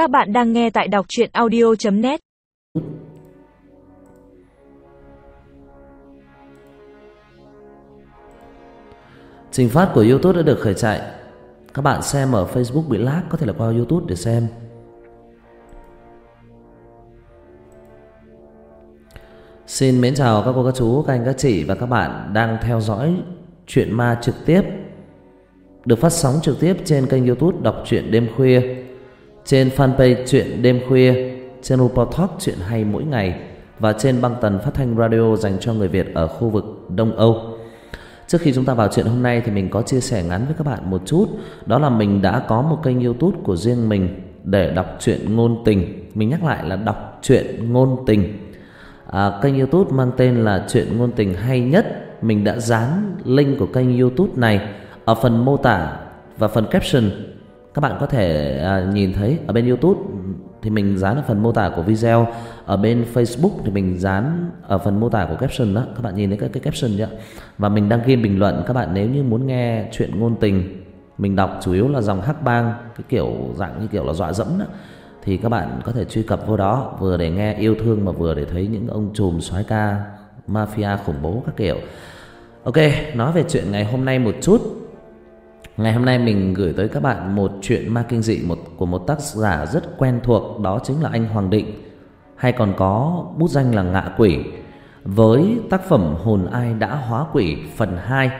Các bạn đang nghe tại đọc chuyện audio.net Trình phát của Youtube đã được khởi chạy. Các bạn xem ở Facebook bị lag Có thể là qua Youtube để xem. Xin mến chào các cô các chú, các anh các chị Và các bạn đang theo dõi Chuyện ma trực tiếp Được phát sóng trực tiếp trên kênh Youtube Đọc truyện đêm khuya. Trên fanpage Chuyện đêm khuya Trên podcast Chuyện hay mỗi ngày Và trên băng tần phát thanh radio Dành cho người Việt ở khu vực Đông Âu. Trước khi chúng ta vào chuyện hôm nay thì mình có chia sẻ ngắn với các bạn một chút. Đó là mình đã có một kênh youtube của riêng mình Để đọc truyện ngôn tình. Mình nhắc lại là đọc truyện ngôn tình. À, Kênh youtube mang tên là chuyện ngôn tình hay nhất. Mình đã dán link của kênh youtube này Ở phần mô tả và phần caption các bạn có thể à, nhìn thấy ở bên youtube thì mình dán ở phần mô tả của video. Ở bên Facebook thì mình dán ở phần mô tả của caption đó. Các bạn nhìn thấy cái, cái caption nhá và mình đăng ghi bình luận. Các bạn nếu như muốn nghe chuyện ngôn tình mình đọc chủ yếu là dòng hắc bang cái kiểu dạng như kiểu là dọa dẫm đó thì các bạn có thể truy cập vô đó vừa để nghe yêu thương mà vừa để thấy những ông trùm soái ca mafia khủng bố các kiểu. Ok nói về chuyện ngày hôm nay một chút. Ngày hôm nay mình gửi tới các bạn một chuyện ma kinh dị một của một tác giả rất quen thuộc đó chính là anh Hoàng Định hay còn có bút danh là Ngạ Quỷ với tác phẩm Hồn ai đã hóa quỷ phần 2.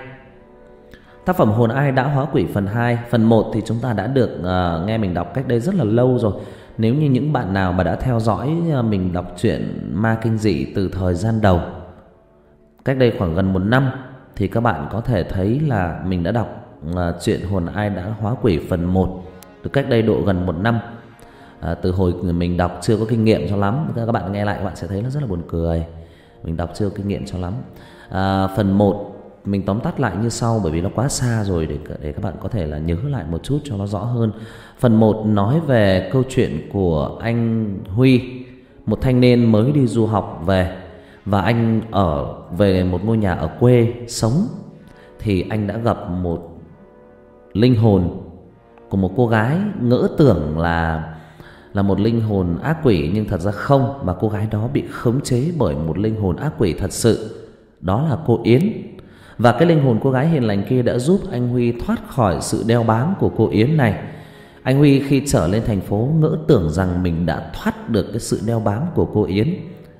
Tác phẩm Hồn ai đã hóa quỷ phần 2, phần 1 thì chúng ta đã được uh, nghe mình đọc cách đây rất là lâu rồi. Nếu như những bạn nào mà đã theo dõi uh, mình đọc truyện ma kinh dị từ thời gian đầu cách đây khoảng gần một năm thì các bạn có thể thấy là mình đã đọc à, chuyện hồn ai đã hóa quỷ phần 1 từ cách đây độ gần một năm. À, từ hồi mình đọc chưa có kinh nghiệm cho lắm. Các bạn nghe lại các bạn sẽ thấy nó rất là buồn cười. Mình đọc chưa có kinh nghiệm cho lắm. À, phần 1 mình tóm tắt lại như sau bởi vì nó quá xa rồi để để các bạn có thể là nhớ lại một chút cho nó rõ hơn. Phần 1 nói về câu chuyện của anh Huy, một thanh niên mới đi du học về và anh ở về một ngôi nhà ở quê sống. Thì anh đã gặp một linh hồn của một cô gái ngỡ tưởng là là một linh hồn ác quỷ, nhưng thật ra không, mà cô gái đó bị khống chế bởi một linh hồn ác quỷ thật sự. Đó là cô Yến. Và cái linh hồn cô gái hiền lành kia đã giúp anh Huy thoát khỏi sự đeo bám của cô Yến này. Anh Huy khi trở lên thành phố ngỡ tưởng rằng mình đã thoát được cái sự đeo bám của cô Yến.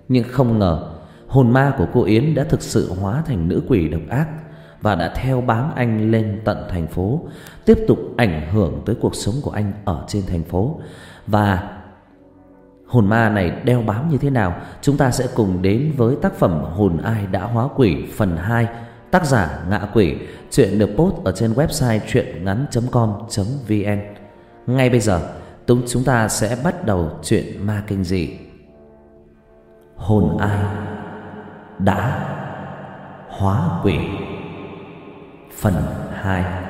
Nhưng không ngờ, hồn ma của cô Yến đã thực sự hóa thành nữ quỷ độc ác và đã theo bám anh lên tận thành phố, tiếp tục ảnh hưởng tới cuộc sống của anh ở trên thành phố. Và hồn ma này đeo bám như thế nào? Chúng ta sẽ cùng đến với tác phẩm Hồn ai đã hóa quỷ phần 2, tác giả Ngạ Quỷ, chuyện được post ở trên website truyệnngắn.com.vn. Ngay bây giờ, chúng ta sẽ bắt đầu chuyện ma kinh dị. Hồn ai đã hóa quỷ phần 2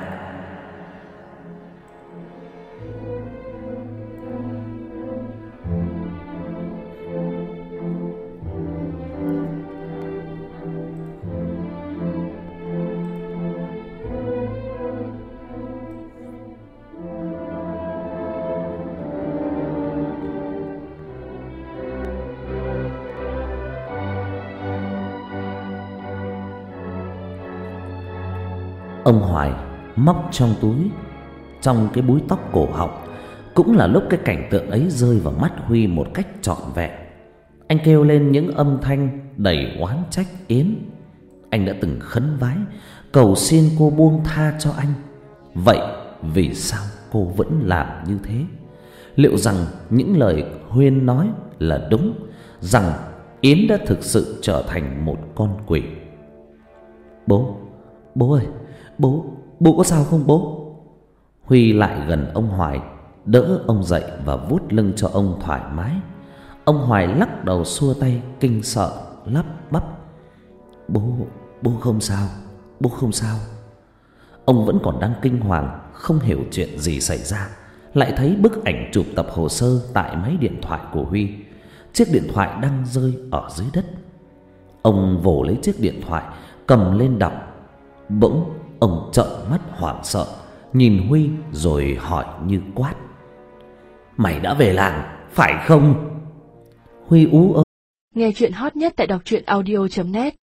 Ông Hoài móc trong túi, Trong cái búi tóc cổ họng, Cũng là lúc cái cảnh tượng ấy rơi vào mắt Huy một cách trọn vẹn. Anh kêu lên những âm thanh đầy oán trách, Yến. Anh đã từng khấn vái, Cầu xin cô buông tha cho anh. Vậy vì sao cô vẫn làm như thế? Liệu rằng những lời Huyên nói là đúng, Rằng Yến đã thực sự trở thành một con quỷ? Bố Bố ơi! Bố, bố có sao không bố? Huy lại gần ông Hoài Đỡ ông dậy và vuốt lưng cho ông thoải mái. Ông Hoài lắc đầu xua tay kinh sợ lắp bắp. Bố, bố không sao Bố không sao. Ông vẫn còn đang kinh hoàng Không hiểu chuyện gì xảy ra. Lại thấy bức ảnh chụp tập hồ sơ Tại máy điện thoại của Huy. Chiếc điện thoại đang rơi ở dưới đất. Ông vồ lấy chiếc điện thoại Cầm lên đọc. Bỗng Ông trợn mắt hoảng sợ, Nhìn Huy rồi hỏi như quát. Mày đã về làng, Phải không? Huy ú ớ. Nghe chuyện hot nhất tại đọc truyện audio.net